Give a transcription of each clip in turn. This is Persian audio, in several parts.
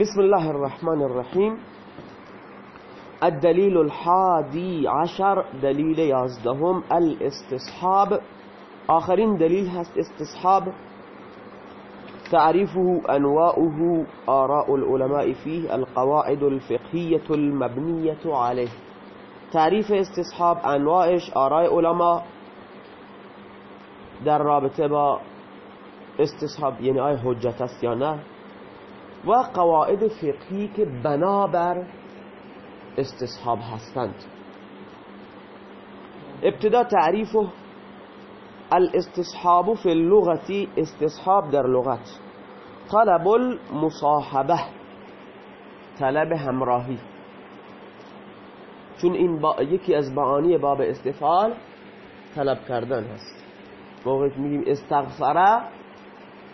بسم الله الرحمن الرحیم الدلیل الحادی عشر دلیل یازدهم الاستصحاب. آخرین دلیل هست استصحاب. تعريفه أنواؤه آراء العلماء فيه. القواعد الفقهية المبنية عليه. تعریف استصحاب أنواعش آراء علماء. در رابطه با استصحاب یعنی آیا حجت است و قواعد فقهی که بنابر استصحاب هستند. ابتدا تعریفه الاستصحاب في اللغة استصحاب در لغت. طلب المصاحبه طلب همراهی. چون این با یکی از معانی باب استفال طلب کردن هست. موقعی میگیم استغفره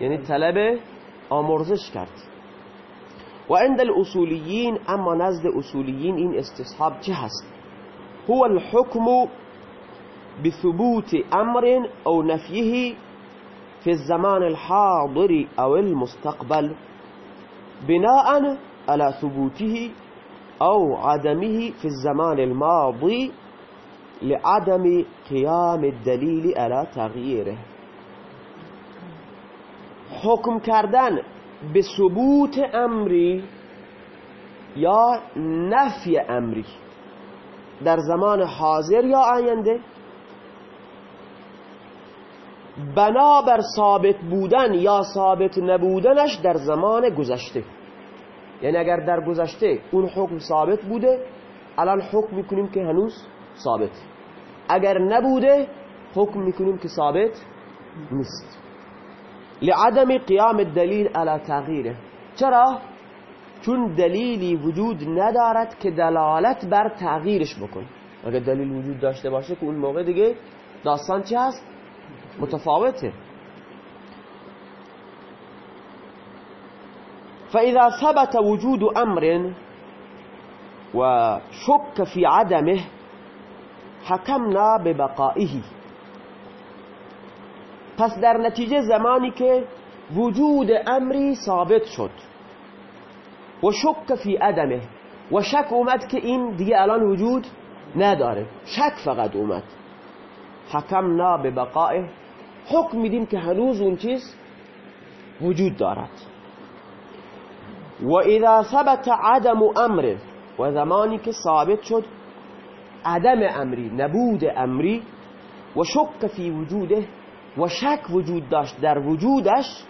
یعنی طلب آمرزش کرد. و عند الاصولیین أما نزد اصولیین این استصحاب چه هست هو الحكم بثبوت أمر أو نفيه في الزمان الحاضر أو المستقبل بناء على ثبوته أو عدمه في الزمان الماضي لعدم قيام الدليل على تغييره. حکم کردن به ثبوت امری یا نفی امری. در زمان حاضر یا آینده. بنابر ثابت بودن یا ثابت نبودنش در زمان گذشته. یعنی اگر در گذشته اون حکم ثابت بوده الان حکم می‌کنیم که هنوز ثابت. اگر نبوده حکم می‌کنیم که ثابت نیست. لعدم قیام الدلیل على تغییره چرا؟ چون دلیلی وجود ندارد که دلالت بر تغییرش بکن اگر دلیل وجود داشته باشه که اون موقع دیگه داستان چی هست؟ متفاوته فإذا ثبت وجود أمر وشك في عدمه حكمنا ببقائه پس در نتیجه زمانی که وجود امری ثابت شد. و شک فی عدمه. و شک اومد که این دیگه الان وجود نداره. شک فقط اومد. حکمنا به بقائه. حکم میدیم که هنوز اون چیز وجود دارد. و اذا ثبت عدم امر و زمانی که ثابت شد عدم امری نبود امری و شک فی وجوده و شک وجود داشت در وجودش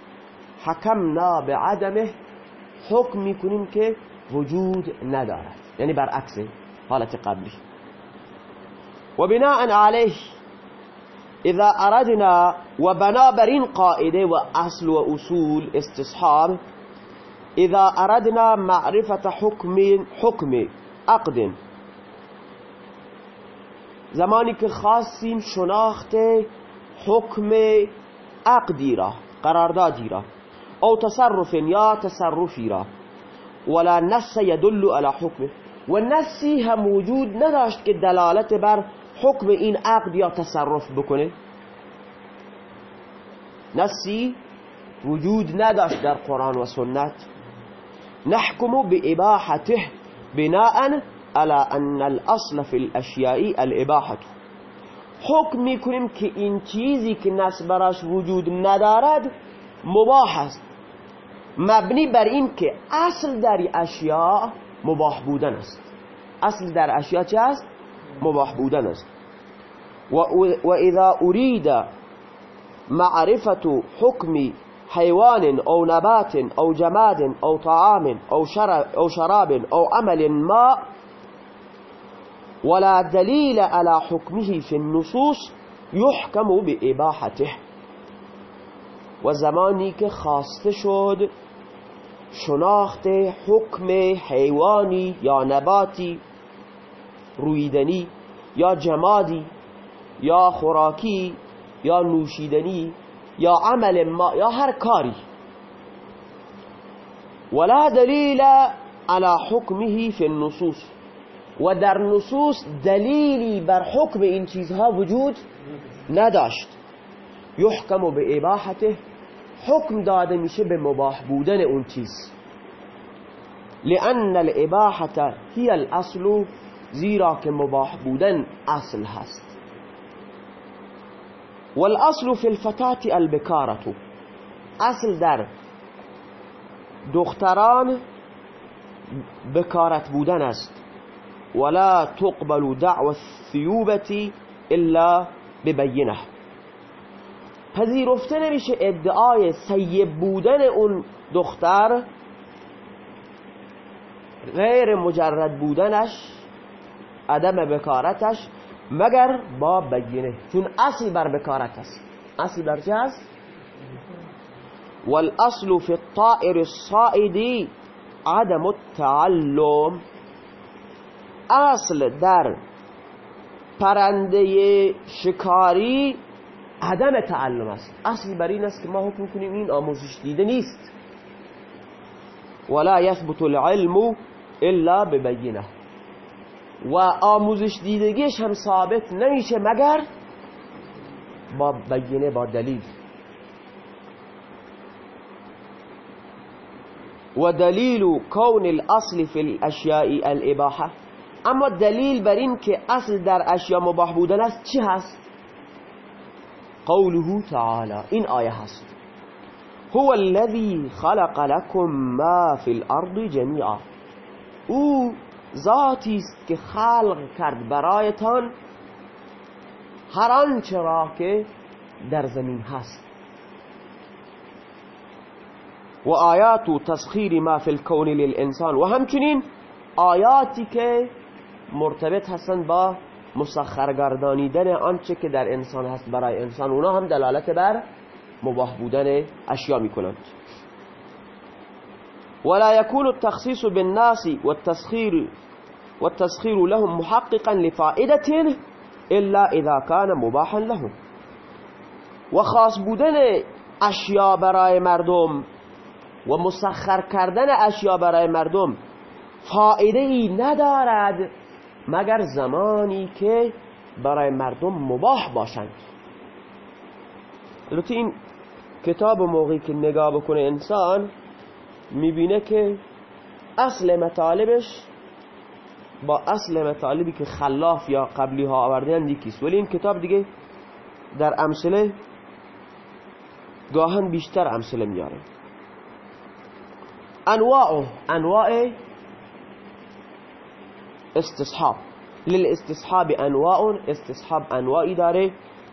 حکمنا به عدمه حکم می‌کنیم که وجود ندارد. یعنی برعکس حالت قبلی. و بناء علیه اذا اردنا و بنابر این قاعده و اصل و اصول استصحاب اذا اردنا معرفت حکم حکم عقد زمانی که خواستیم شناخت حکم عقدی را قراردادی را. أو تصرف یا تصرفی را. ولا نص يدل على حکمه و نصی هم وجود نداشت که دلالت بر حکم این عقد یا تصرف بکنه. نصی وجود نداشت در قرآن و سنت. نحكم بإباحته بناء على أن الأصل في الأشياء الإباحة. حکم می‌کنیم که این چیزی که نص براش وجود ندارد مباح است. مبنی بر این که اصل در اشیاء مباح بودن است. اصل در اشیاء چه است؟ مباح بودن است. و اذا اريد معرفة حكم حيوان او نبات او جماد او طعام او شراب او, عمل ما ولا دليل على حكمه في النصوص يحكم بإباحته. و زمانی که خواسته شد شناخت حکم حیوانی یا نباتی رویدنی یا جمادی یا خوراکی یا نوشیدنی یا عمل ما یا هر ولا دلیل على حکمه في النصوص. و در نصوص دلیلی بر حکم این چیزها وجود نداشت. یحکم به اباحته حکم داده میشه به مباح بودن اون چیز. لأن الإباحة هي الأصل زیرا که مباح بودن اصل هست. والاصل في الفتاة البكارة اصل در دختران بکارت بودن است. ولا تقبل دعوة الثيوبة إلا ببینه پذیرفته نمیشه ادعای سیب بودن اون دختر غیر مجرد بودنش عدم بکارتش مگر با بینه چون اصل بر بکارت است. اصل بر چه است؟ والأصل في الطائر الصائد عدم التعلم. اصل در پرنده شکاری عدم تعلم است. اصل بر این است که ما حکم کنیم این آموزش دیده نیست. ولا يثبت العلم الا ببینه. و آموزش دیدگیش هم ثابت نمیشه مگر با بینه با دلیل. و دلیل کون الاصل فی الاشیاء الاباحه. اما دلیل بر این که اصل در اشیاء مباح بودن است چی هست؟ قوله تعالی. این آیه هست. هو الذي خلق لكم ما في الارض جميعا او ذاتی است که خلق کرد برایتان هر آنچه را که در زمین هست. و آیات تسخیر ما فی الكون للانسان. و همچنین آیاتی که مرتبط هستند با مسخر گردانیدن آنچه که در انسان هست برای انسان. اونا هم دلالت بر مباح بودن اشیا می‌کنند. ولا يكون التخصيص بالناس والتسخير والتسخير لهم محققا لفائدة إلا إذا كان مباحا لهم. و خاص بودن اشیا برای مردم و مسخر کردن اشیا برای مردم فائده ای ندارد مگر زمانی که برای مردم مباح باشند. البته این کتاب موقعی که نگاه بکنه انسان می‌بینه که اصل مطالبش با اصل مطالبی که خلاف یا قبلی ها آوردن یکیست. ولی این کتاب دیگه در امثله گاهن بیشتر امثله میاره. انواع انواع استصحاب. للاستصحاب أنواع استصحاب انواعی داره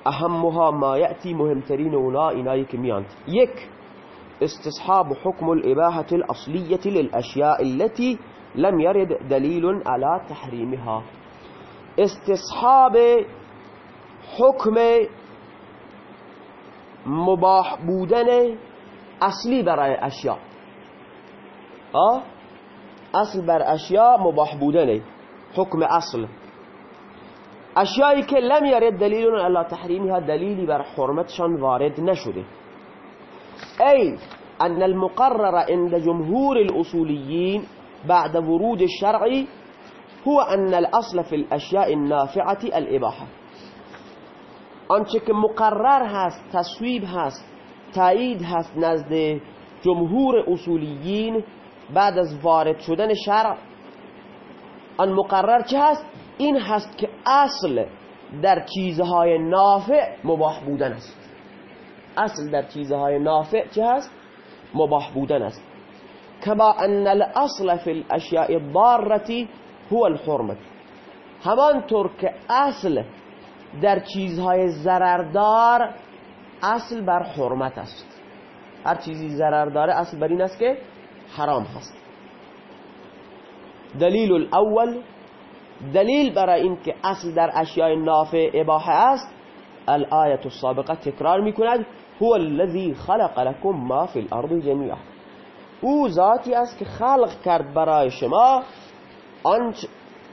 أهمها ما یأتی مهمترین اونا اینایی که میاند یک استصحاب حكم الإباحة الأصلية للأشياء التي لم يرد دليل على تحريمها. استصحاب حكم مباح بودن اصلی برای اشیاء آه؟ أصل بر اشیاء مباح بودن. حکم أصل. اشیایی لم یرد دلیل علی تحریمها دلیلی بر حرمتشان وارد نشده. أي أن المقرر عند جمهور الأصوليين بعد ورود الشرع هو أن الأصل في الأشياء النافعة الإباحة. آنچه مقرر هست تصویب هست تایید هست نزد جمهور اصولیین بعد از وارد شدن شرع آن مقرر چه هست؟ این هست که اصل در چیزهای نافع مباح بودن است. اصل در چیزهای نافع چه هست؟ مباح بودن است. کما ان الاصل فی الاشیاء الضارة هو الحرمت همانطور که اصل در چیزهای ضرردار اصل بر حرمت است. هر چیزی ضرر داره اصل بر این است که حرام هست. دلیل الأول دلیل برای این که اصل در اشیاء نافع اباحه است الآیت السابقه تکرار میکند هو الذي خلق لكم ما في الأرض جميعا أو ذاتی است که خلق کرد برای شما آنچ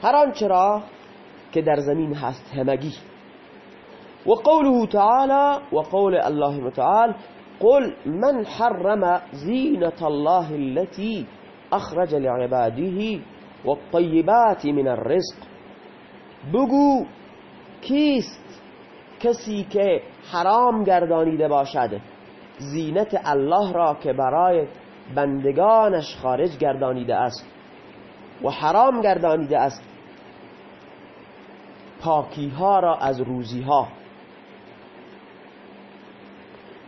هر آنچه را که در زمین هست همگی. و قوله تعالى و قول الله متعال قل من حرم زینة الله التي أخرج لعباده والطيبات من الرزق. بگو کیست کسی که حرام گردانیده باشد؟ زینت الله را که برای بندگانش خارج گردانیده است و حرام گردانیده است. پاکی ها را از روزی ها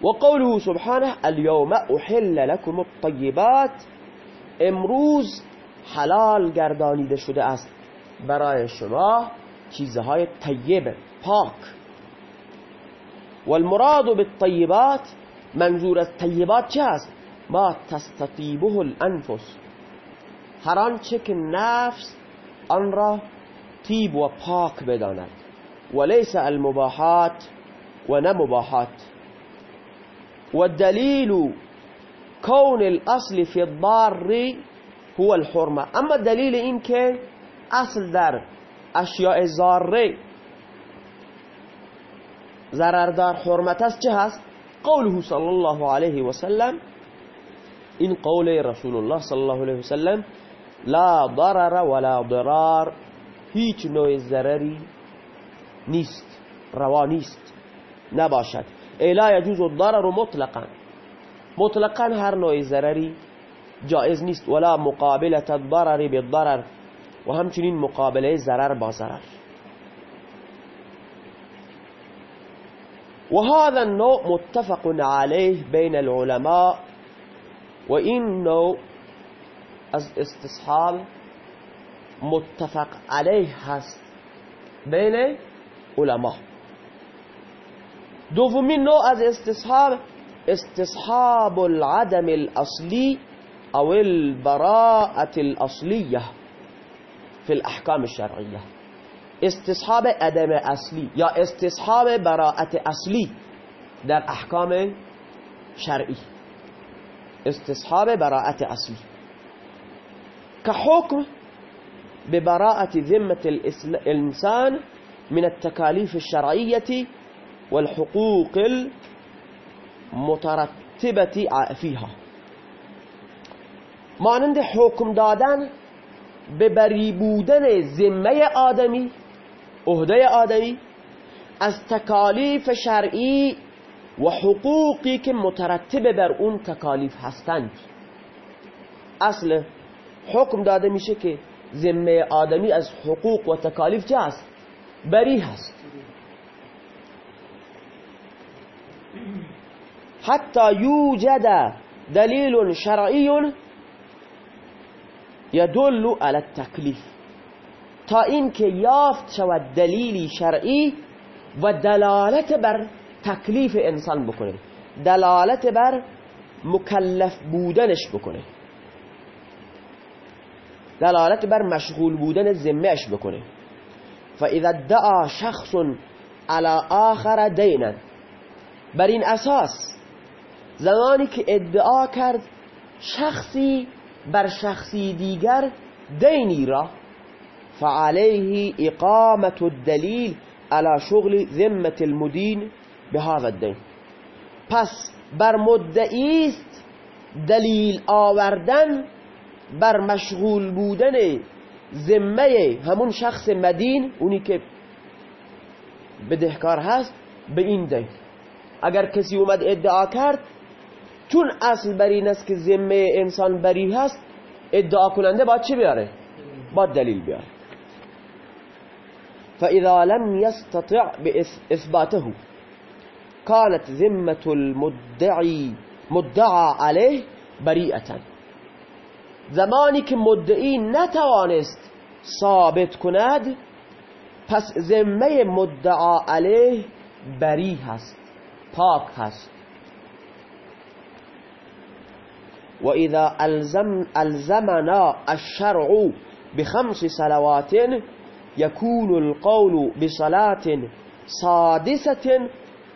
و قوله سبحانه اليوم احل لكم الطیبات. امروز حلال گردانیده شده است برای شما چیزهای طیب پاک. والمراد بالطیبات منظور از طیبات چه است؟ ما تستطیبه الانفس. هر آنچه که نفس آن را طیب و پاک بداند. وليس المباحات و نمباحات والدليل كون الأصل في الضار هو الحرمة اما دلیل این که اصل در اشیاء زاره ضرردار حرمت است چه هست؟ قوله صلی الله علیه و سلم این قول رسول الله صلی الله علیه و سلم لا ضرر ولا ضرار هیچ نوع ضرری نیست روا نیست نباشد. لا یجوز الضرر مطلقا. مطلقا هر نوع ضرری جائز نیست. ولا مقابلة الضرر بالضرر. و همچنین مقابله ضرر با ضرر. وهذا النوع متفق عليه بين العلماء. وإن نوع از استصحاب متفق عليه هست بين علماء. دومین نوع از استصحاب استصحاب العدم الأصلي أو البراءة الأصلية في الأحكام الشرعية. استصحاب عدم اصلی یا استصحاب براعت اصلی در احکام شرعی استصحاب براعت اصلی كحكم ببراءة ذمة الإنسان من التكاليف الشرعية والحقوق المترتبة فيها. مانند حکم دادن به بری بودن ذمه آدمی عهده آدمی از تکالیف شرعی و حقوقی که مترتب بر اون تکالیف هستند. اصل حکم داده میشه که ذمه آدمی از حقوق و تکالیف چه هست؟ بری هست. حتی یوجد دلیل شرعی یدل على التکلیف تا اینکه یافت شود دلیلی شرعی و دلالت بر تکلیف انسان بکنه. دلالت بر مکلف بودنش بکنه. دلالت بر مشغول بودن ذمهش بکنه. فاذا ادعا شخص على آخر دینا بر این اساس زمانی که ادعا کرد شخصی بر شخصی دیگر دینی را فعليه إقامة الدليل على شغل ذمة المدين بهذا الدين پس بر مدعی است دلیل آوردن بر مشغول بودن ذمه همون شخص مدین اونی که بدهکار هست به این دین اگر کسی اومد ادعا کرد چون اصل بر این است که ذمه انسان بری هست ادعا کننده باید چی بیاره؟ باید دلیل بیاره. فإذا لم يستطع بإثباته كانت ذمة المدعي مدعى عليه بريئة. زمانی که مدعی نتوانست ثابت کند پس ذمه مدعا علیه بری هست پاک هست. و اذا الزم ألزمنا الشرع بخمس صلوات يكون القول بصلاة سادسة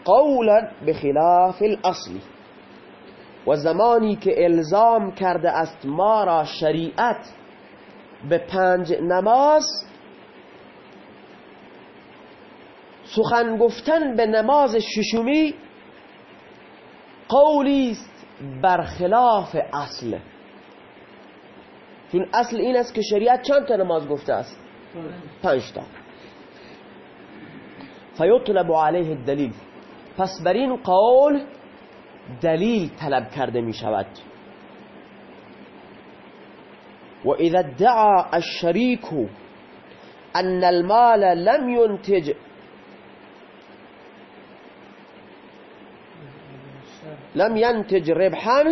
قولا بخلاف الأصل. و زمانی که الزام کرده است ما را شریعت به پنج نماز سخن گفتن به نماز ششمی قولی است برخلاف اصل. چون اصل این است که شریعت چند تا نماز گفته است؟ پنج تا. فیطلب علیه الدلیل. پس بر این قول دلیل طلب کرده می شود. وإذا ادعى الشريك أن المال لم ينتج لم ينتج ربحا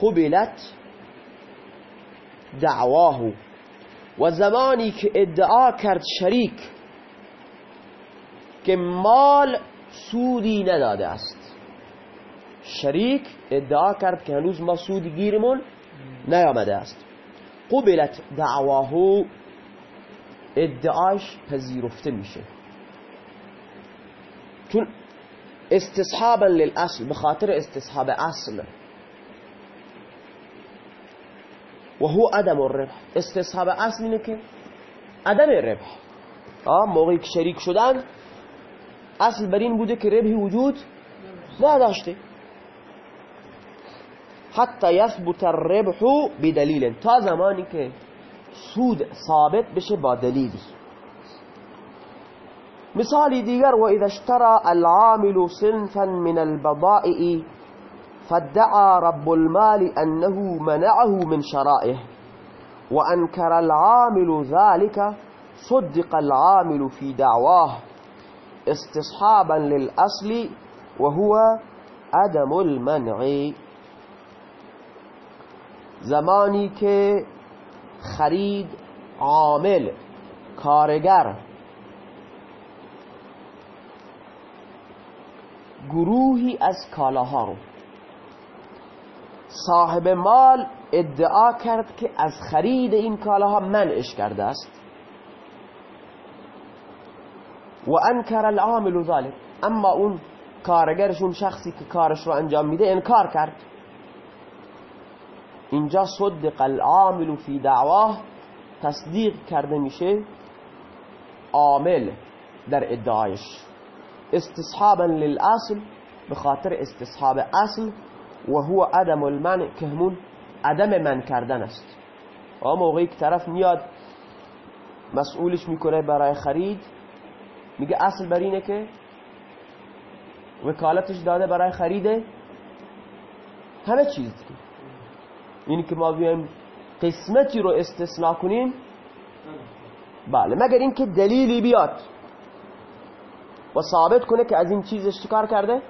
قبلت دعواه. و زمانی که ادعا کرد شریک که مال سودی نداده است. شریک ادعا کرد که هنوز ما سودی گیرمون نیامده است. قبلت دعواه ادعاش پذیرفته میشه. چون استصحابا للأصل بخاطر استصحاب أصل. و هو عدم الربح. استصحاب أصل اینه که عدم آه موقعی که شریک شدن أصل بر این بوده که ربحی وجود نداشته حتی یثبت الربح بدلیل تا زمانی که سود ثابت بشه با دلیلی مثال دیگر و اذا اشترى العامل صنفا من البضائع فادعى رب المال أنه منعه من شرائه. وأنكر العامل ذلك صدق العامل في دعواه. استصحابا للأصل وهو عدم المنع. زمانی که خرید عامل کارگر. گروهی از کالاها رو. صاحب مال ادعا کرد که از خرید این کالاها منعش کرده است. و انکر العامل ذلك اما اون کارگرشون شخصی که کارش رو انجام میده انکار کرد. اینجا صدق العامل فی دعواه تصدیق کرده میشه عامل در ادعایش. استصحابا للاصل به خاطر استصحاب اصل و هو عدم المنع که همون عدم من کردن است. آ موقعی که طرف میاد مسئولش می‌کنه برای خرید میگه اصل بر اینه که وکالتش داده برای خریده. همه چیز اینی که ما بیایم قسمتی رو استثناء کنیم. بله مگر اینکه دلیلی بیاد. و ثابت کنه که از این چیزش چیکار کرده.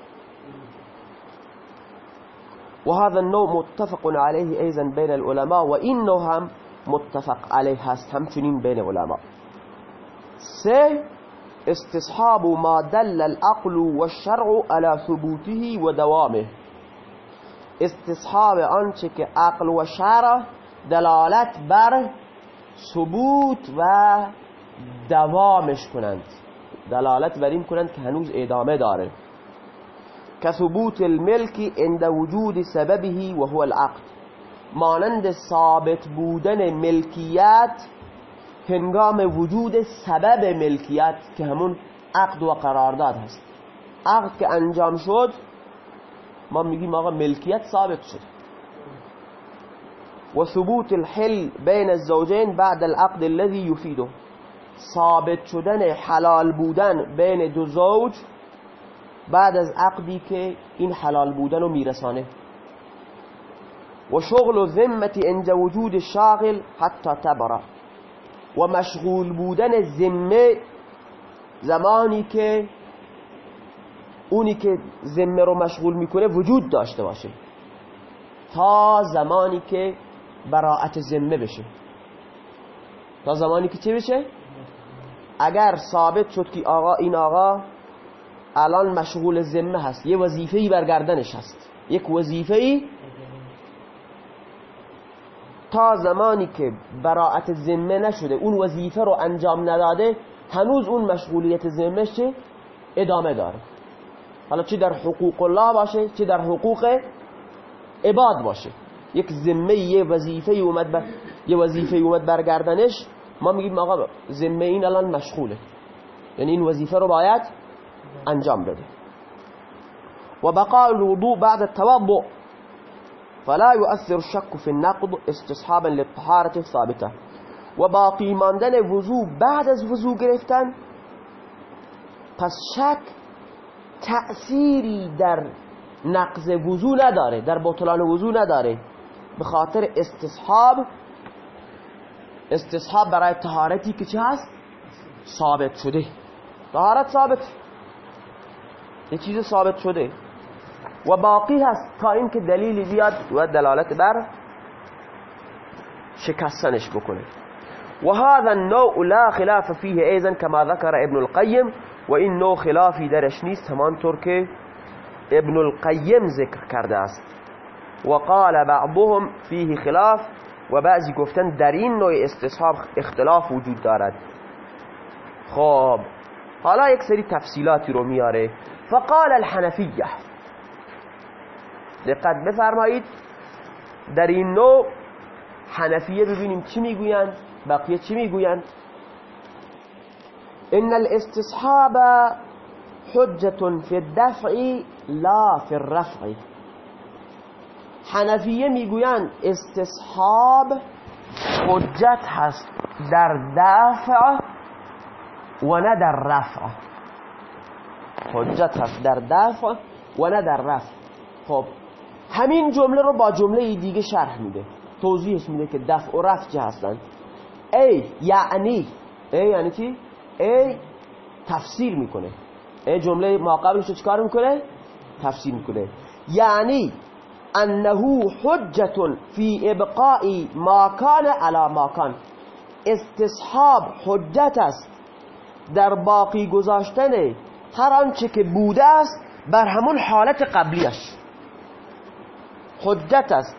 وهذا النوع متفق عليه أيضا بين العلماء وإنه هم متفق عليه هست همچنین بين العلماء سه استصحاب ما دل العقل والشرع على ثبوته ودوامه استصحاب آنچه که عقل و شرع دلالت بر ثبوت و دوامش کنند. دلالت بر این کنند که هنوز ادامه داره. كثبوت الملك عند وجود سببه وهو العقد. مانند ثابت بودن ملکیت هنگام وجود سبب ملکیت که همون عقد و قرارداد هست. عقد که انجام شد ما میگیم آقا ملکیت ثابت شد. و ثبوت الحل بین الزوجین بعد العقد الذي يفيده. ثابت شدن حلال بودن بین دو زوج بعد از عقدی که این حلال بودن رو میرسانه. و شغل و ذمتی عند وجود شاغل حتی تبره و مشغول بودن ذمه زمانی که اونی که ذمه رو مشغول می‌کنه وجود داشته باشه. تا زمانی که براعت ذمه بشه. تا زمانی که چه بشه؟ اگر ثابت شد که آقا این آقا الان مشغول ذمه هست یه وظیفه‌ای برگردنش هست. یک وظیفه‌ای تا زمانی که براعت ذمه نشده اون وظیفه رو انجام نداده هنوز اون مشغولیت ذمه ادامه داره. حالا چه در حقوق الله باشه؟ چه در حقوق عباد باشه؟ یک ذمه یه وظیفه اومد بر یه وظیفه اومد برگردنش ما میگیم آقا ذمه این الان مشغوله. یعنی این وظیفه رو باید انجام بده. و بقاء الوضوء بعد التوضع فلا يؤثر الشك في النقض استصحابا للطهارة الثابتة. و باقی ماندن وضوع بعد از وضوع گرفتن پس شک تأثیری در نقض وضوع نداره در بطلان وضوع نداره. به خاطر استصحاب استصحاب برای تهارتی که چه هست؟ ثابت شده. طهارت ثابت. یه چیز ثابت شده. و باقی هست تا اینکه دلیلی بیاد و دلالت بر شکستنش بکنه. و هذا النوع لا خلاف فيه ايضا كما ذكر ابن القيم و این نوع خلافی درش نیست همانطور که ابن القیم ذکر کرده است. و قال بعضهم فيه خلاف و بعضی گفتن در این نوع استصحاب اختلاف وجود دارد. خب حالا یک سری تفصیلاتی رو میاره. فقال الحنفیه. دقت بفرمایید. در این نوع حنفیه ببینیم چی می‌گویند بقیه چی می‌گویند. ان الاستصحاب حجة في الدفع لا في الرفع. حنفیه می‌گویند استصحاب حجت هست در دفع و نه در رفع. حجت هست در دفع و نه در رفع. خب همین جمله رو با جمله دیگه شرح میده. توضیحش میده که دفع و رفع چه هستن. ای یعنی ای یعنی چی؟ ای تفسیر می‌کنه. ای جمله ما قبلش رو چکار می‌کنه؟ تفسیر می‌کنه. یعنی انه حجت فی ابقاء ما کان علی ما کان استصحاب حجت است. در باقی گذاشتن هر آنچه که بوده است بر همون حالت قبلیش. حجت است.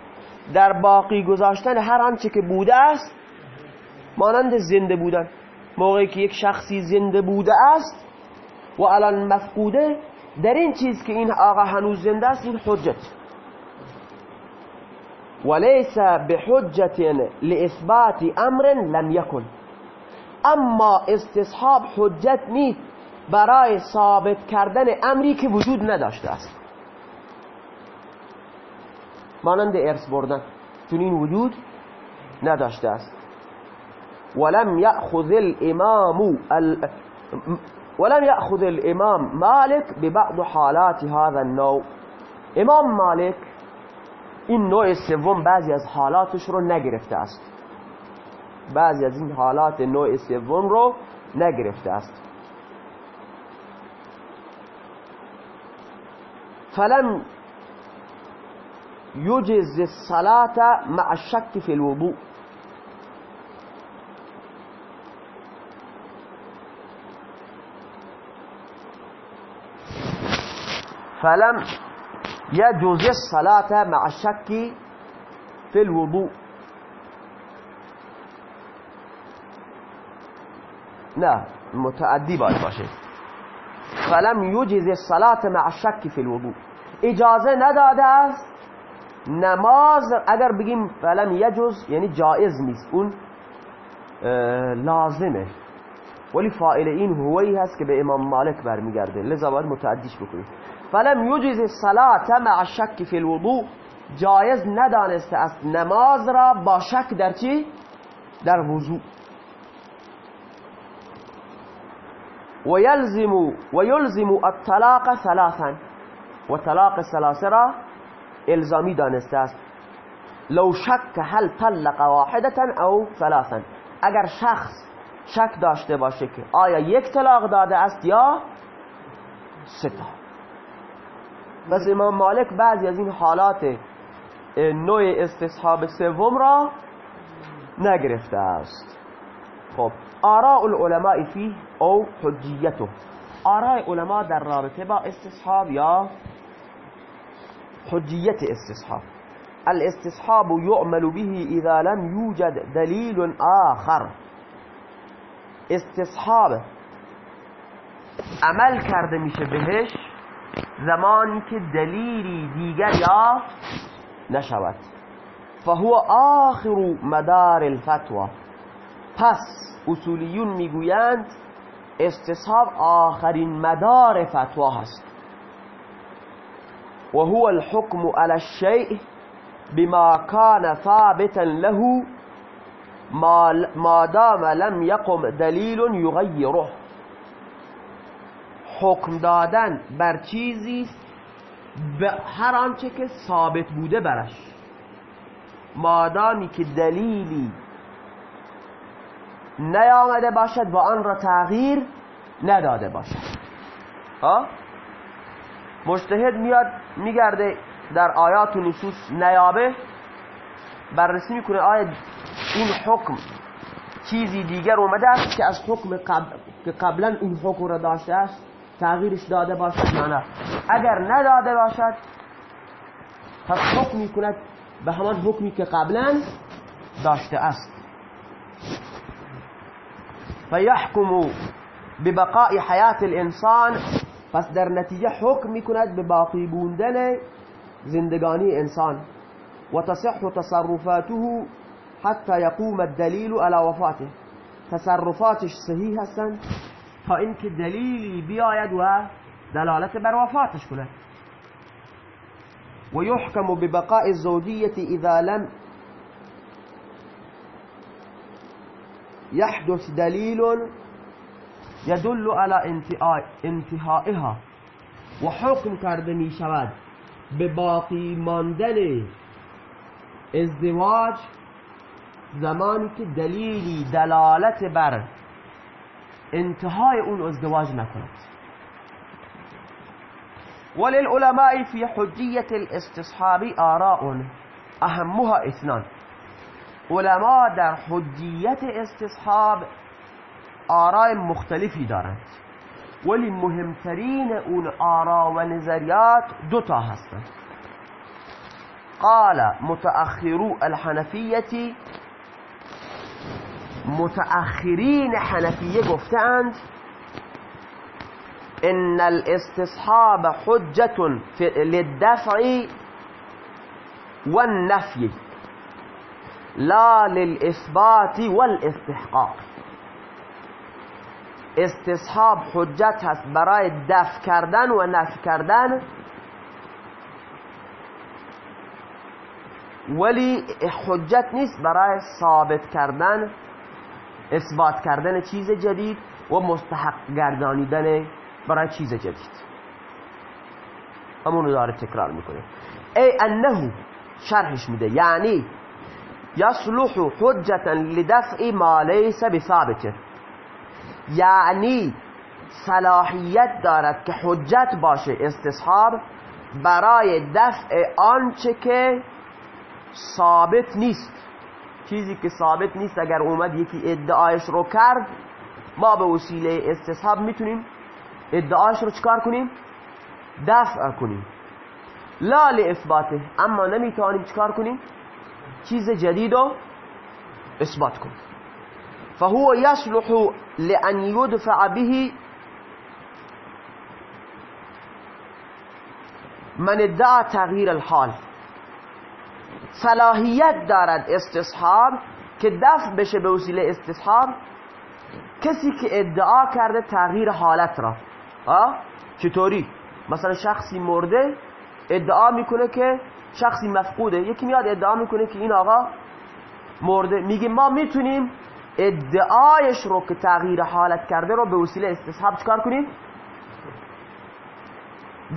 در باقی گذاشتن هر آنچه که بوده است مانند زنده بودن. موقعی که یک شخصی زنده بوده است و الان مفقوده در این چیز که این آقا هنوز زنده است این حجت. وليس بحجة لإثبات أمر لم يكن. أما استصحاب حجت نیست برای ثابت کردن أمری که وجود نداشته است. مانند ارث بردن. این وجود نداشته ولم يأخذ الإمام ال... ولم يأخذ الإمام مالك ببعض حالات هذا النوع. إمام مالک این نوع سوم بعضی از حالاتش رو نگرفته است. بعضی از این حالات نوع سوم رو نگرفته است. فلم يجز الصلاة مع الشك في الوضوء. فلم يجوز الصلاة مع الشك في الوضوء. نه متعدی باید باشه. فلم یجز الصلاة مع الشك في الوضوء. اجازه نداده است نماز اگر بگیم فلم یجز یعنی جائز نیست. اون لازمه. ولی فائل این هوی هست که به امام مالک برمیگرده. لذا باید متعدیش بکنیم. فلم یجز الصلاة مع الشك في الوضوء. جایز ندانسته است نماز را با شک در چی؟ در وضوع ويلزم ويلزم الطلاق ثلاثا. و طلاق ثلاثه را الزامی دانسته است. لو شک هل طلق واحدتا او ثلاثا. اگر شخص شک داشته باشه که آیا یک طلاق داده است یا سه بس امام مالک بعضی از این حالات نوع استصحاب سوم را نگرفته است. خب آراء العلماء فيه او حجیته. آراء علماء در رابطه با استصحاب یا حجیت استصحاب. الاستصحاب يعمل به اذا لم يوجد دلیل آخر. استصحاب عمل کرده میشه بهش زمانی که دلیلی دیگر یا نشود. فهو آخر مدار الفتوى پس اصولیون میگویند استصحاب آخرین مدار فتوا هست. و هو الحكم على الشيء بما كان ثابتا له ما دام لم يقم دلیل یغیره. حکم دادن بر چیزی به هر آنچه که ثابت بوده برش. مادامی که دلیلی نیامده باشد و آن را تغییر نداده باشد. ها؟ مجتهد میاد میگرده در آیات و نصوص نیابه بررسی می‌کنه آیا این حکم چیزی دیگر اومده است که از حکم قبل که قبلا این حکم را داشته است؟ تغییرش داده باشد یا نه. اگر نداده باشد پس حکم می‌کند به همان حکمی که قبلا داشته است. فیحکم ببقاء حیات الانسان پس در نتیجه حکم می‌کند به باقی بوندن زندگانی انسان. و تصح تصرفاته حتى يقوم الدلیل على وفاته. تصرفاتش صحیح هستند تا اینکه دلیلی بیاید و دلالت بر وفاتش کند. و یحکم ببقاء الزوجیة اذا لم يحدث دلیل يدل على انتهائها. و حکم کرده می شود به باقی ماندن ازدواج زمانی که دلیلی دلالت بر انتهای اون ازدواج نکند وللعلماء في حجية الاستصحاب آراء أهمها اثنان. علما در حجیت استصحاب آراء مختلفی دارند. ولی مهمترین اون آراء و نظریات دوتا هستند. قال متأخرو الحنفیتی متأخرین حنفیه گفتند إن الاستصحاب حجة للدفع والنفي لا للإثبات والاستحقاق. استصحاب حجت هست برای دفع کردن و نفی کردن. ولی حجت نیست برای ثابت کردن. اثبات کردن چیز جدید و مستحق گردانیدن برای چیز جدید. همونو داره تکرار می‌کنه. ای انه شرحش میده. یعنی یصلح حجتا لدفع ما لیس بثابت یعنی صلاحیت دارد که حجت باشه استصحاب برای دفع آنچه که ثابت نیست. چیزی که ثابت نیست اگر اومد یکی ادعایش رو کرد ما به وسیله استصحاب می‌تونیم. ادعایش رو چکار کنیم؟ دفع کنیم. لا اثباته اما نمی‌توانیم چکار کنیم؟ چیز جدید رو اثبات کنیم. فهو يصلح لأن يدفع به من ادعا تغییر الحال. صلاحیت دارد استصحاب که دفع بشه به وسیله استصحاب کسی که ادعا کرده تغییر حالت را؟ چطوری؟ مثلا شخصی مرده ادعا می‌کنه که شخصی مفقوده یکی میاد ادعا می‌کنه که این آقا مرده میگه ما می‌تونیم ادعایش رو که تغییر حالت کرده رو به وسیله استصحاب چکار کنیم؟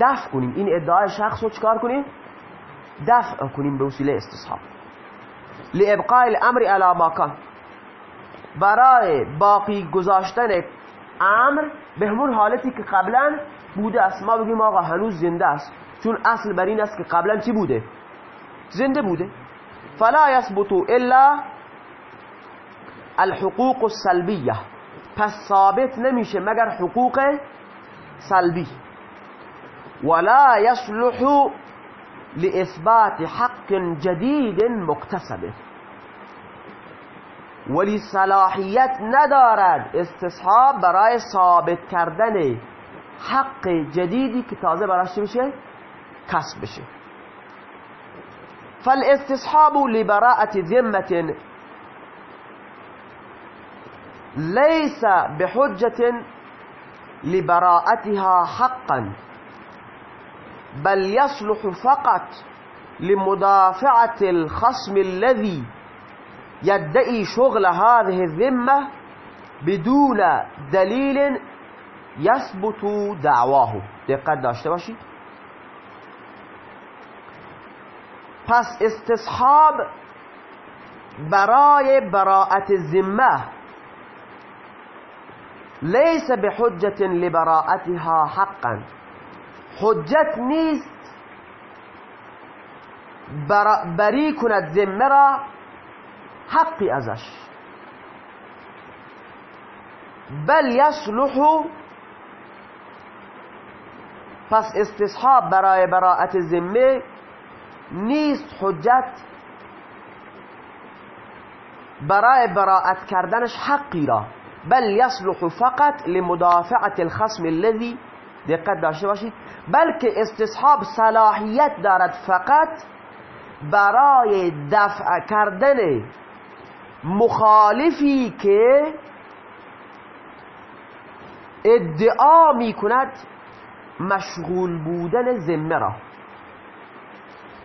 دفع کنیم این ادعای شخص رو چکار کنیم؟ دفع کنیم به وسیله استصحاب. لابقاء الامر على ما کان. برای باقی گذاشتن امر به همون حالتی که قبلا بوده است. ما بگیم آقا هنوز زنده است. چون اصل بر این است که قبلا چی بوده؟ زنده بوده. فلا يثبت الا الحقوق السلبیه. پس ثابت نمیشه مگر حقوق سلبی. ولا يصلح لإثبات حق جدید مكتسبه ولی صلاحیت ندارد استصحاب برای ثابت کردن حق جدیدی که تازه براش بشه؟ کسب بشه. فالاستصحاب لبراءة ذمة ليس بحجة لبراءتها حقا. بل يصلح فقط لمدافعة الخصم الذي يدعي شغل هذه الذمة بدون دلیل يثبت دعواه. دقت داشته باشید. پس استصحاب برای براعت ذمه لیس بحجت لبراعتها حقا. حجت نیست. بری کند ذمه را حقی ازش. بل یصلح. پس استصحاب برای براعت ذمه نیست حجت. برای براعت کردنش حقی را. بل یصلح فقط لمدافعت الخصم الذي دقت داشته باشید. بلکه استصحاب صلاحیت دارد فقط برای دفع کردن مخالفی که ادعا می کند مشغول بودن ذمه را.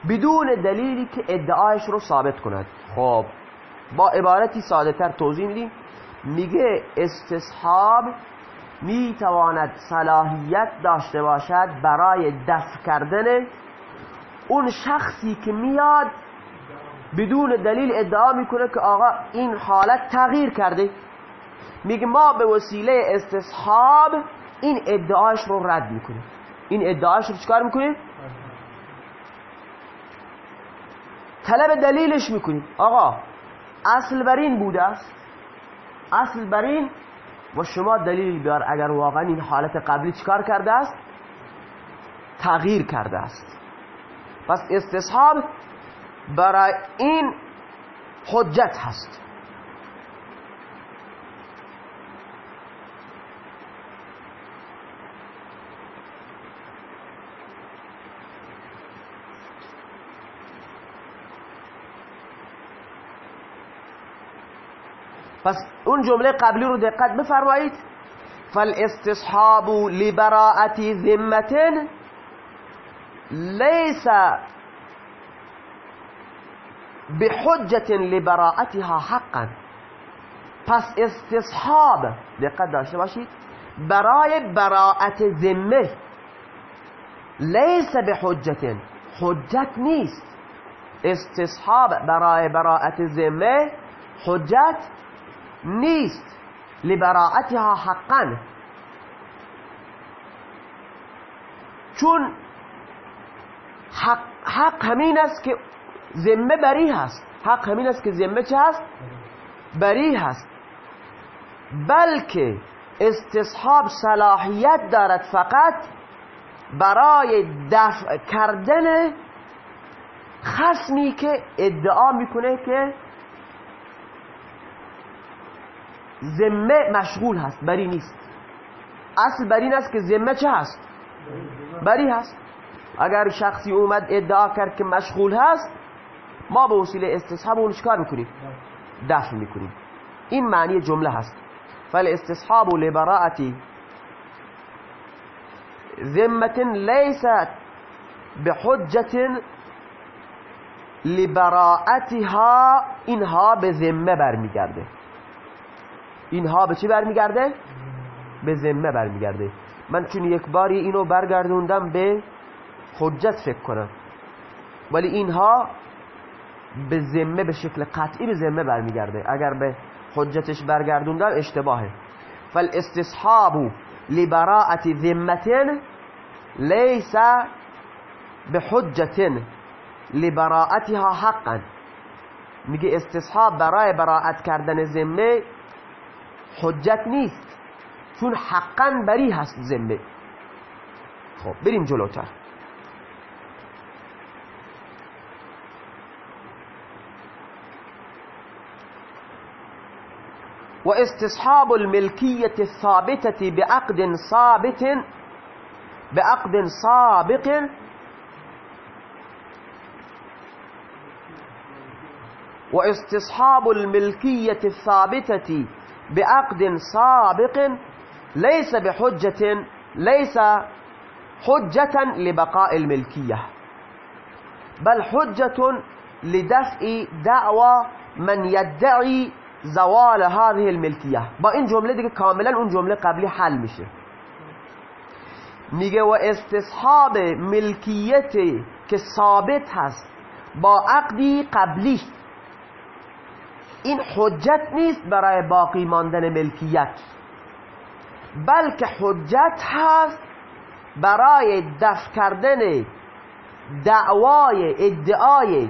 بدون دلیلی که ادعایش رو ثابت کند. خب با عبارتی ساده تر توضیح میدیم. میگه استصحاب می‌تواند صلاحیت داشته باشد برای دفع کردن اون شخصی که میاد بدون دلیل ادعا می‌کنه که آقا این حالت تغییر کرده. میگه ما به وسیله استصحاب این ادعاش رو رد می‌کنیم. این ادعاش رو چکار می‌کنیم؟ طلب دلیلش می‌کنیم. آقا اصل بر این بوده است. اصل بر این و شما دلیل بیار اگر واقعا این حالت قبلی چکار کرده است؟ تغییر کرده است. پس استصحاب برای این حجت هست. پس اون جمله قبلی رو دقت بفرمایید. فالاستصحاب لبراءت ذمة ليس بحجة لبراءتها حقا. پس استصحاب دقت داشته باشید برای براعت ذمه لیس بحجت حجت نیست. استصحاب برای براعت ذمه حجت نیست. لبراعتها حقا. چون حق, حق همین است که ذمه بری هست. حق همین است که ذمه چه هست؟ بری هست. بلکه استصحاب صلاحیت دارد فقط برای دفع کردن خصمی که ادعا می‌کنه که ذمه مشغول هست بری نیست. اصل بری این است که ذمه چه هست؟ بری هست. اگر شخصی اومد ادعا کرد که مشغول هست ما به وسیله استصحاب اون چکار می‌کنیم؟ دفع می‌کنیم. این معنی جمله هست. فالاستصحاب لبراءتی ذمة لیست بحجة لبراءتها اینها به ذمه برمیگرده. اینها به چی برمیگرده؟ به ذمه برمیگرده. من چون یک باری اینو برگردوندم به حجت فکر کنم. ولی اینها به ذمه به شکل قطعی به ذمه برمیگرده. اگر به حجتش برگردوندم اشتباهه. فالاستصحاب لبراءت ذمتن لیس بحجت لبراءتها حقا. میگه استصحاب برای براعت کردن ذمه حجت نیست. چون حقا بری هست ذمه خب بریم جلوتر. واستصحاب الملكية الثابتة بعقد ثابت بعقد سابق. واستصحاب الملكية الثابتة بعقد سابق ليس بحجة ليس حجة لبقاء الملكية بل حجة لدفع دعوى من يدعي زوال هذه الملكية. با این جملة دیگه کاملا اون جملة قبلی حل میشه میگه و استصحاب ملکیت که ثابت هست. با عقدی قبلی این حجت نیست برای باقی ماندن ملکیت. بلکه حجت هست برای دفع کردن دعوای ادعای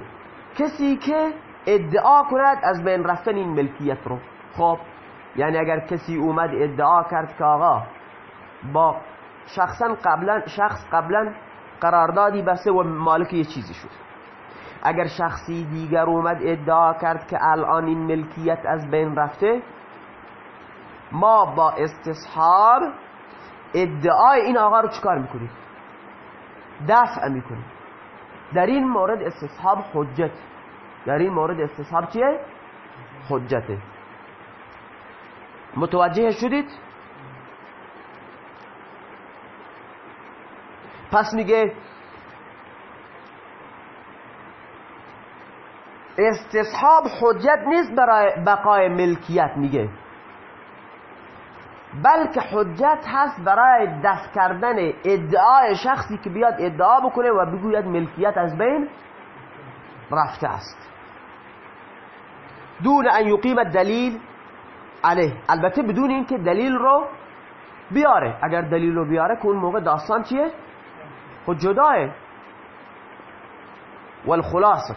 کسی که ادعا کند از بین رفتن این ملکیت رو. خب یعنی اگر کسی اومد ادعا کرد که آقا با شخصا قبلا شخص قبلا قراردادی بسته و مالک یه چیزی شد. اگر شخصی دیگر اومد ادعا کرد که الان این ملکیت از بین رفته ما با استصحاب ادعای این آقا رو چکار می‌کنیم دفع می‌کنیم در این مورد استصحاب حجت در این مورد استصحاب چیه؟ حجته متوجه شدید؟ پس میگه استصحاب حجت نیست برای بقای ملکیت میگه. بلکه حجت هست برای دفع کردن ادعای شخصی که بیاد ادعا بکنه و بگوید ملکیت از بین رفته است. دون ان یقیم دلیل علیه. البته بدون اینکه دلیل رو بیاره. اگر دلیل رو بیاره که اون موقع داستان چیه؟ خود جداه والخلاصه.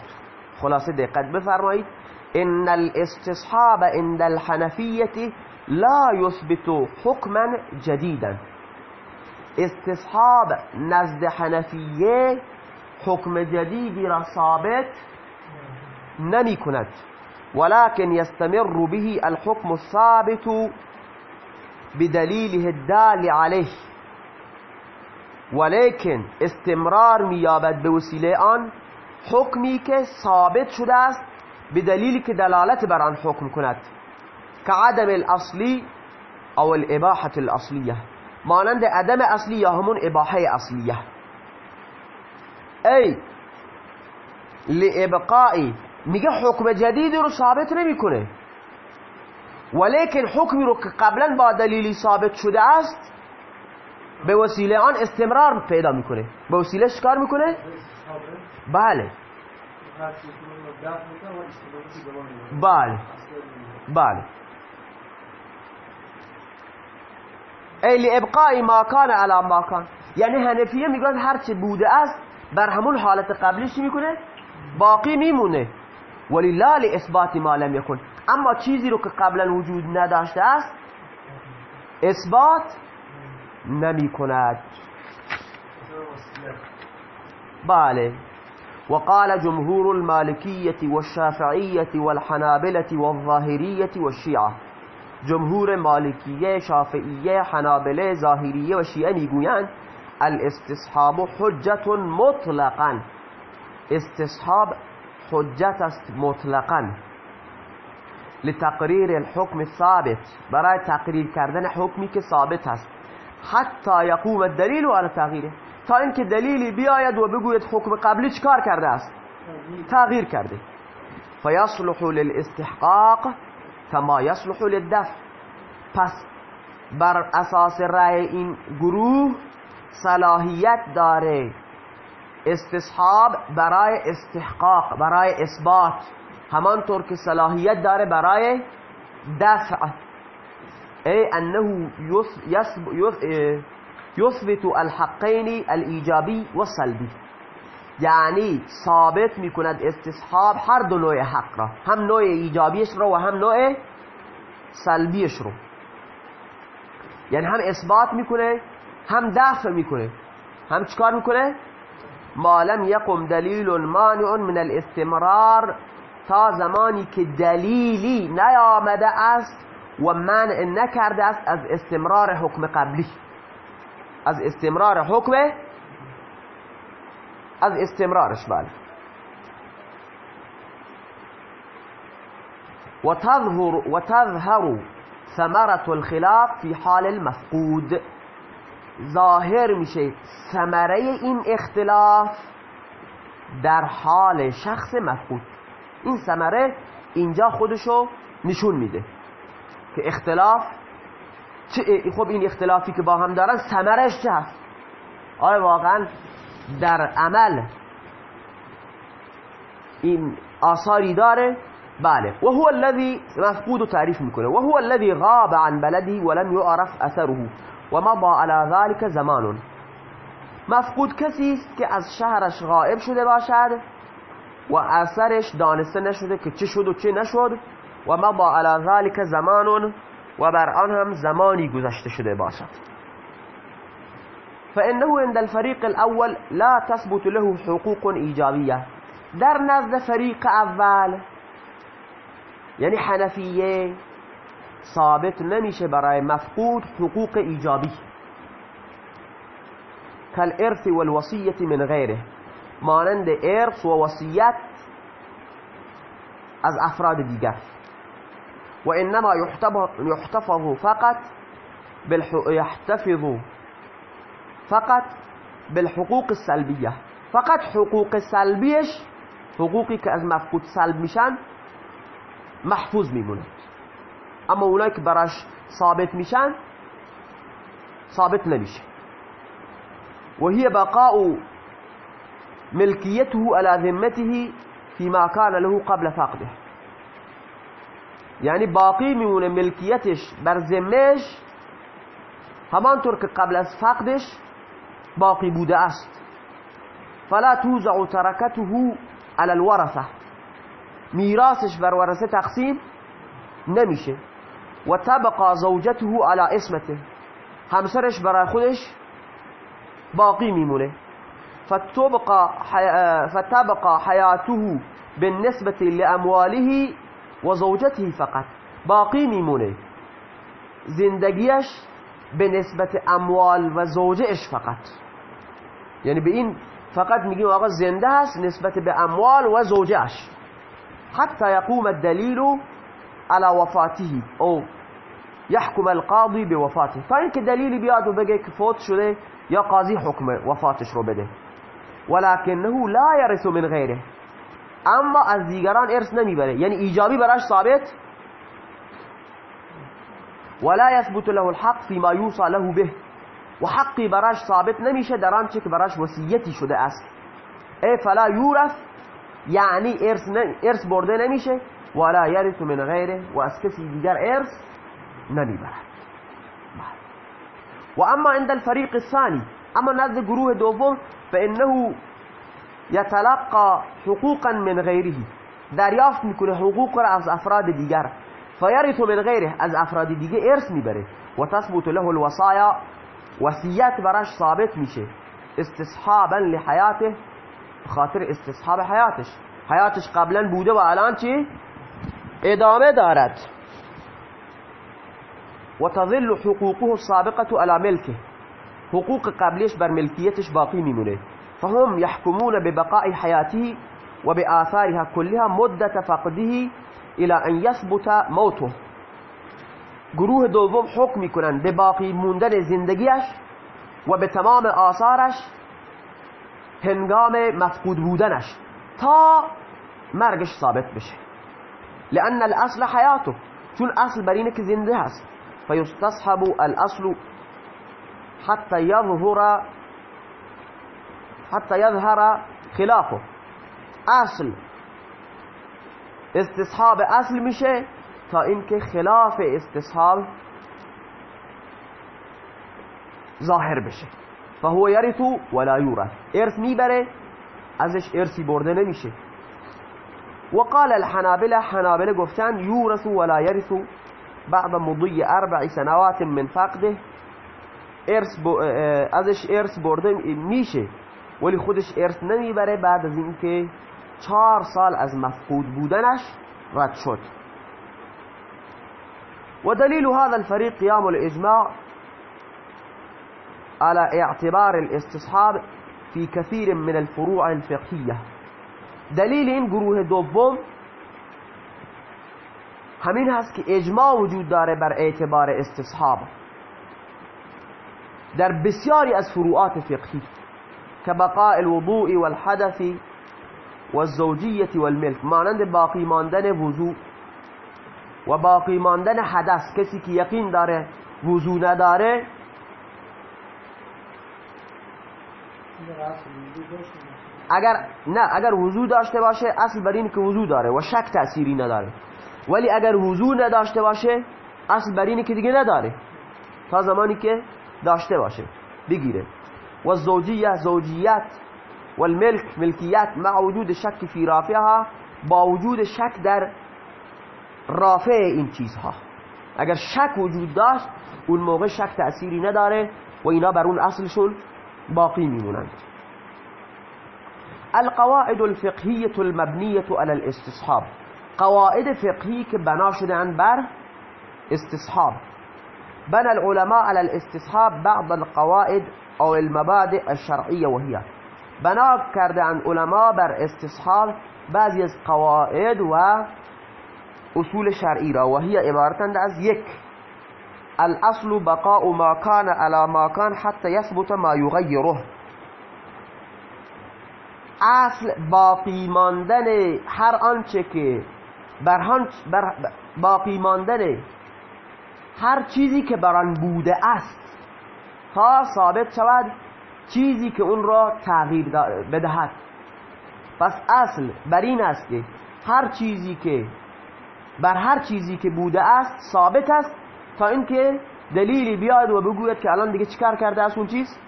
خلاصة دقت بفرمایید إن الاستصحاب عند الحنفیه لا يثبت حكما جديدا. استصحاب نزد حنفیه حکم جدیدی را ثابت نمی کند ولكن يستمر به الحكم الثابت بدلیله الدال عليه. ولكن استمرار میابد به وسیله آن حکمی که ثابت شده است به دلیلی که دلالت بر آن حکم کند. كعدم الاصلی او الاباحة الاصلیه مانند عدم اصلی یا همون اباحه اصلیه. ای لابقائی میگه حکم جدید رو ثابت نمی‌کنه. ولیکن حکمی رو که قبلا با دلیلی ثابت شده است به وسیله آن استمرار پیدا می‌کنه. به وسیله کار می‌کنه؟ بله. بله. بله. ابقای ما کان علی ما کان. یعنی حنفیه میگن هر چه بوده است بر همون حالت قبلیش می‌کنه؟ باقی میمونه. ولی لا اثبات ما لم یکن. اما چیزی رو که قبلا وجود نداشته است اثبات نمی کند بله. وقال جمهور المالكية والشافعية والحنابلة والظاهرية والشيعة. جمهور مالکیه شافعیه حنابلة ظاهریه و شیعه میگویند الاستصحاب حجت مطلقا. استصحاب است مطلقا. لتقریر الحکم ثابت برای تقریر کردن حکمی که ثابت است. حتی یقوم الدلیل على تغییره. تا اینکه دلیلی بیاید و بگوید حکم قبلی چکار کرده است؟ تغییر کرده. فیصلح للاستحقاق کما یصلح للدفع. پس بر اساس رأی این گروه صلاحیت داره استصحاب برای استحقاق برای اثبات. همانطور که صلاحیت داره برای دفع. ای انه یثبت الحقین الایجابی و سلبی یعنی ثابت می‌کند استصحاب هر دو نوع حق را. هم نوع ایجابیش رو و هم نوع سلبیش رو. یعنی هم اثبات می‌کنه هم دفع می‌کنه. هم چکار می‌کنه؟ ما لم یقم دلیل مانع من الاستمرار تا زمانی که دلیلی نیامده است و منع نکرده است از استمرار حکم قبلی. از استمرار حکم از استمرارش بله. وتظهر وتظهر ثمرة الخلاف في حال المفقود. ظاهر میشه ثمره این اختلاف در حال شخص مفقود. این ثمره اینجا خودشو نشون میده که اختلاف خب این اختلافی که با هم دارن ثمرش چه هست؟ آیا واقعا در عمل این آثاری داره. بله. وهو الذي مفقود تعريف می‌کنه. وهو الذي غاب عن بلده ولم يعرف اثره. ومضى على ذلك زمان مفقود کسی است که از شهرش غائب شده باشد و اثرش دانسته نشده که چه شد و چه نشد. و مضى على ذلك زمان و بر آن هم زمانی گذشته شده باشد. فإنه عند الفريق الأول لا تثبت له حقوق إيجابية. در نزد فریق اول یعنی حنفیه ثابت نمیشه برای مفقود حقوق ایجابی. كالارث والوصیت من غیره مانند إرث و وصیت از افراد دیگر. و انما يحتفظ فقط يحتفظ فقط بالحقوق السلبیه فقط حقوق حقوقی که از مفقود سلب میشن محفوظ میمونه أما که براش ثابت میشن ثابت نمیشه و هي بقاء ملكيته على ذمته فيما كان له قبل فقده. یعنی باقی میمونه ملکیتش بر ذمهش همانطور که قبل از فقدش باقی بوده است. فلا توزع ترکته على الورثه. میراثش بر ورثه تقسیم نمیشه. و تبقى زوجته على اسمته. همسرش برای خودش باقی میمونه. فتبقى, حي... فتبقى حياته بالنسبة لأمواله و زوجته فقط. باقی میمونه. زندگیش به نسبت اموال و زوجهش فقط. یعنی به این فقط میگیم آقا زنده هست نسبت به اموال و زوجهش. حتی یقوم الدلیل على وفاته أو يحكم القاضي بوفاته تا اینکه دلیلی بیاد فوت شده یا قاضی حکم وفاتش رو بده. ولكنه لا يرث من غیره. اما از دیگران ارث نمی‌بره یعنی ایجابی براش ثابت ولا يثبت له الحق فيما يوصى له به و حقی براش ثابت نمیشه در آنچه که براش وصیتی شده است ای فلا یورث یعنی ارث, ارث برده نمیشه ولا یرث من غیره و از کسی دیگر ارث نمی‌برد و اما عند الفريق الثاني اما نزد گروه دوم فانه يتلقى حقوقا من غیره دریافت میکنه حقوق را از افراد دیگر. فیرث من غیره از افراد دیگه ارث میبره. و تثبت له الوصايا وصیت براش ثابت میشه. استصحابا لحیاته خاطر استصحاب حیاتش. حیاتش قبلا بوده و الان چی؟ ادامه دارد. و تظل حقوقه السابقة على ملکه. حقوق قبلیش بر ملکیتش باقی میمونه. فهم يحكمون ببقاء حياته وبآثارها كلها مدة فقده إلى أن يثبت موته. گروه دوم حکم میکنن به باقی موندن زندگیش و به تمام آثارش هنگام مفقود بودنش تا مرگش ثابت بشه. لأن الأصل حیاته چون اصل بر اینه که زنده هست. فیستصحب الاصل حتى يظهر حتى يظهر خلافه. اصل استصحاب اصل میشه تا اینکه خلاف استصحاب ظاهر بشه. فهو یرثو ولا یورث ارث می‌بره ازش ارثی برده نمیشه. وقال الحنابلة حنابلة گفتن یورث ولا یرث بعد مضی اربع سنوات من فقده. ارث ازش ارث برده میشه ولی خودش ارث نمی‌بره بعد از اینکه چهار سال از مفقود بودنش رد شد. ودليل هذا الفريق قيام الإجماع على اعتبار الاستصحاب في كثير من الفروع الفقهية. دلیل این گروه دوم همین هست که اجماع وجود داره بر اعتبار استصحاب در بسیاری از فروعات فقهی. كبقاء الوضوء والحدث والزوجية والملك. مانند باقی ماندن وضوع و باقی ماندن حدث. کسی که یقین داره وضو نداره اگر نه اگر وضو داشته باشه اصل بر این که وضو داره و شک تأثیری نداره. ولی اگر وضو نداشته باشه اصل بر اینه که دیگه نداره. تا زمانی که داشته باشه بگیره. و زوجیه زوجیت و الملک ملکیت مع وجود شک فی رافعها با وجود شک در رافع این چیزها. اگر شک وجود داشت اون موقع شک تأثیری نداره و اینا بر اون اصلشون باقی میمونند القواعد الفقهية المبنية على الاستصحاب. قواعد فقهی که بنا شدن بر استصحاب. بنى العلماء على الاستصحاب بعض القواعد أو المبادئ الشرعية وهي. بنا کردن علماء بر استصحاب بعضی از قواعد و اصول شرعی را و هي عبارتند از الاصل بقاء ما كان على ما كان حتى يثبت ما يغيره اصل باقی ماندن هر آنچه که بر, بر باقی ماندن هر چیزی که بر آن بوده است تا ثابت شود چیزی که اون را تغییر بدهد. پس اصل بر این است که هر چیزی که بر هر چیزی که بوده است ثابت است تا اینکه دلیلی بیاد و بگوید که الان دیگه چیکار کرده است اون چیز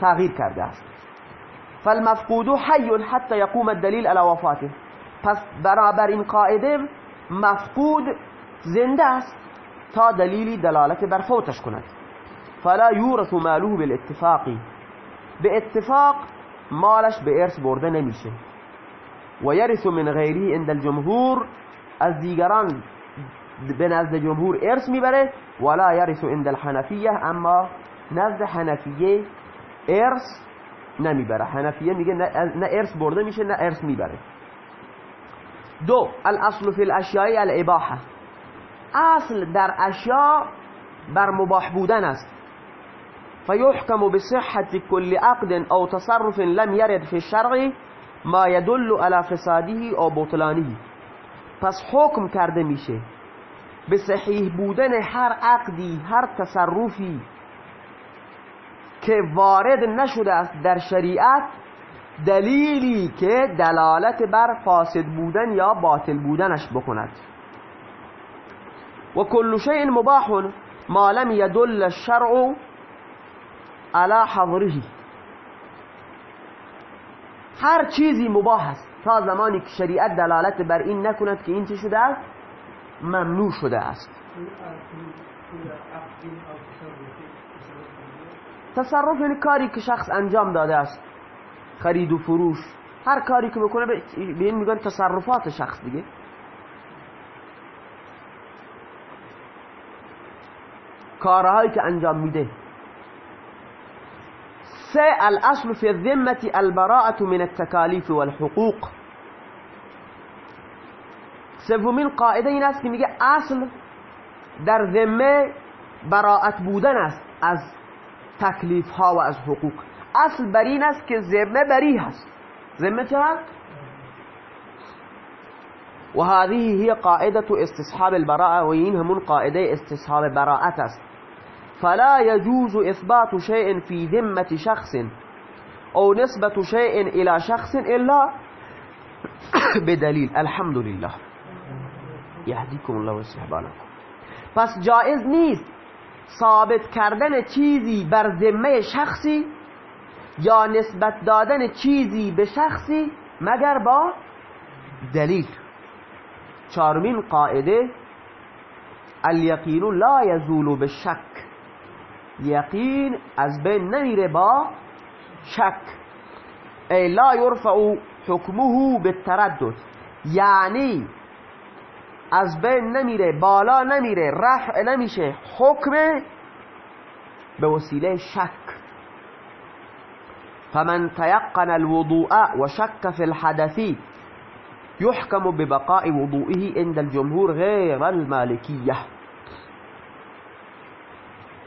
تغییر کرده است. فالمفقود حی حتى يقوم الدلیل على وفاته. پس برابر این قاعده مفقود زنده است. تا دلیلی دلالت بر فوتش کند. فلا یورث ماله بالاتفاقی به اتفاق مالش به ارث برده نمیشه. و یرث من غیره عند الجمهور. از دیگران به نزد جمهور ارث میبره. ولا یرث عند الحنفیه. اما نزد حنفیه ارث نمیبره. حنفیه میگه نه ارث برده میشه نه ارث میبره. دو الاصل فی الاشیاء الاباحه. اصل در اشیاء بر مباح بودن است. فيحكم بصحة كل عقد أو تصرف لم يرد في الشرع ما يدل على فساده أو بطلانه. پس حکم کرده میشه به صحیح بودن هر عقدی هر تصرفی که وارد نشده است در شریعت دلیلی که دلالت بر فاسد بودن یا باطل بودنش بکند. و کل شیء مباح ما لم يدل الشرع على حضره هر چیزی مباح است تا زمانی که شریعت دلالت بر این نکند که این چی شده است؟ ممنوع شده است. تصرف یعنی کاری که شخص انجام داده است. خرید و فروش. هر کاری که بکنه به این میگن تصرفات شخص دیگه. کارهایی که انجام میده. سه الاصل في الذمة البراءة من التكاليف والحقوق. سومین قاعده این است که میگه اصل در ذمه براعت بودن است از تکلیف ها و از حقوق. اصل بر این است که ذمه بری هست. ذمه چه و هذه هي قاعدة استصحاب البراءة وين همون قاعدة استصحاب براءة. است فلا يجوز إثبات شيء في ذمة شخص أو نسبة شيء إلى شخص إلا بدليل. الحمد لله. يهديكم الله بالكم پس جائز نیست ثابت کردن چیزی بر ذمه شخصی یا نسبت دادن چیزی به شخصی مگر با دلیل. چارمین قاعدة الیقین لا یزول بالشک یقین از بین نمیره با شک. ای لا یرفع حکمه بالتردد. یعنی از بین نمیره بالا نمیره رفع نمیشه. حکم به وسیله شک. فمن تيقن الوضوء وشك في الحدث يحكم ببقاء وضوئه عند الجمهور غير المالكية.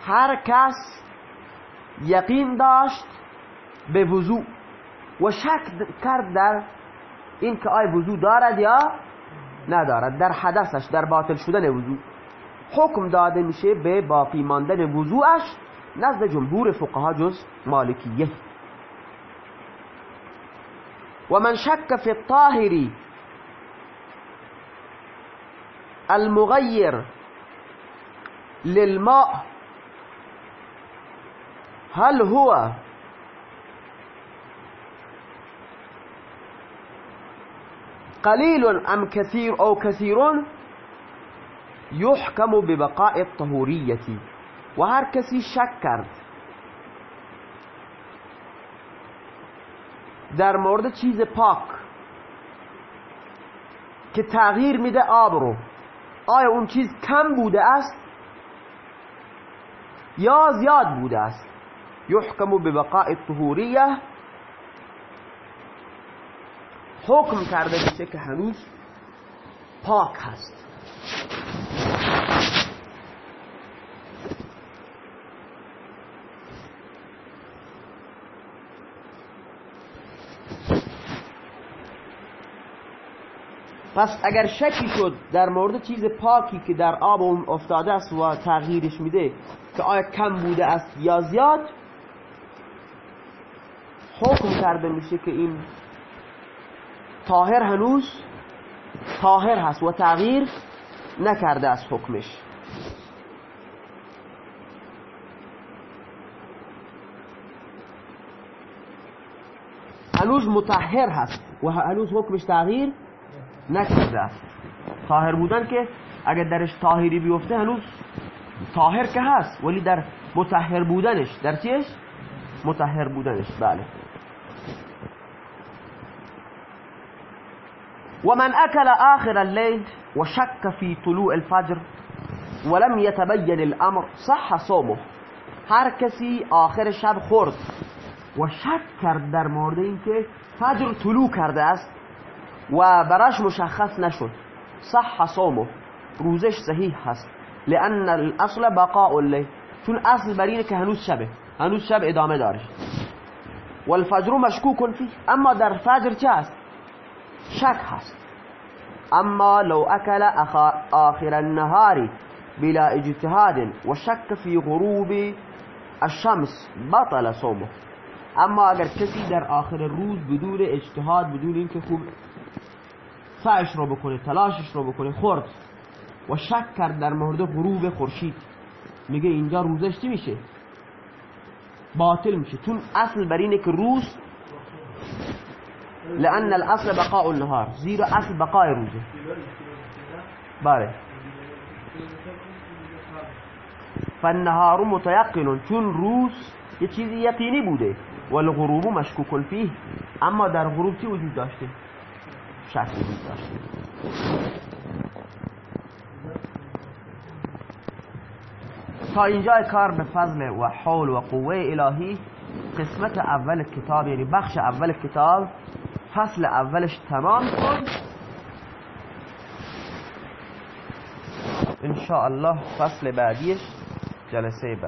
هر کس یقین داشت به وضوع و شک کرد در این که آی وضوع دارد یا ندارد. در حدثش در باطل شدن وضوع حکم داده میشه به باقی ماندن وضوعش نزد جمهور فقها جز مالکیه. ومن شك في الطاهر المغير للماء هل هو قليل أم كثير أو كثير يحكم ببقاء الطهورية. و هر کسی شک کرد در مورد چیز پاک که تغییر میده آب رو. آیا اون چیز کم بوده است؟ یا زیاد بوده است؟ یحکم ببقاء الطهوریه. حکم کرده میشه که هنوز پاک هست. پس اگر شکی شد در مورد چیز پاکی که در آب افتاده است و تغییرش میده که آیا کم بوده است یا زیاد حکم کرده میشه که این طاهر هنوز طاهر هست و تغییر نکرده از حکمش. هنوز متحر هست و هنوز حکمش تغییر نکرده است. طاهر بودن که اگر درش طاهری بیفته هنوز طاهر که هست ولی در متحر بودنش در چیش؟ متحر بودنش بله. ومن أكل آخر الليل وشك في طلوع الفجر ولم يتبين الأمر صح صومه. هر کسی آخر شب خورد و شک کرد در مورد اینکه فجر طلوع کرده است و براش مشخص نشد. صح صومه. روزش صحیح هست. لأن الأصل بقاء اللیل چون أصل بر اینه که هنوز شبه. هنوز شب ادامه داره. والفجر مشکوک فيه اما در فجر چه است شک هست. اما لو اکل آخر النهار بلا اجتهاد و شک فی غروب الشمس بطل صومه. اما اگر کسی در آخر روز بدون اجتهاد بدون اینکه خوب سعیش رو بکنه تلاشش رو بکنه خورد. و شک کرد در مورد غروب خورشید. میگه اینجا روزش چی میشه؟ باطل میشه. چون اصل بر اینه که روز لان الاصل بقاء النهار. زیرا اصل بقای روزه. بله. فالنهار متيقن چون روز یه چیزی یقینی بوده. والغروب مشکوک فیه. اما در غروب چی وجود داشته؟ شک وجود داشته تا اینجا کار به فضل و حول و قوه الهی قسمت اول کتاب یعنی بخش اول کتاب فصل اولش تمام کن الله فصل بعدیش جلسه بعد.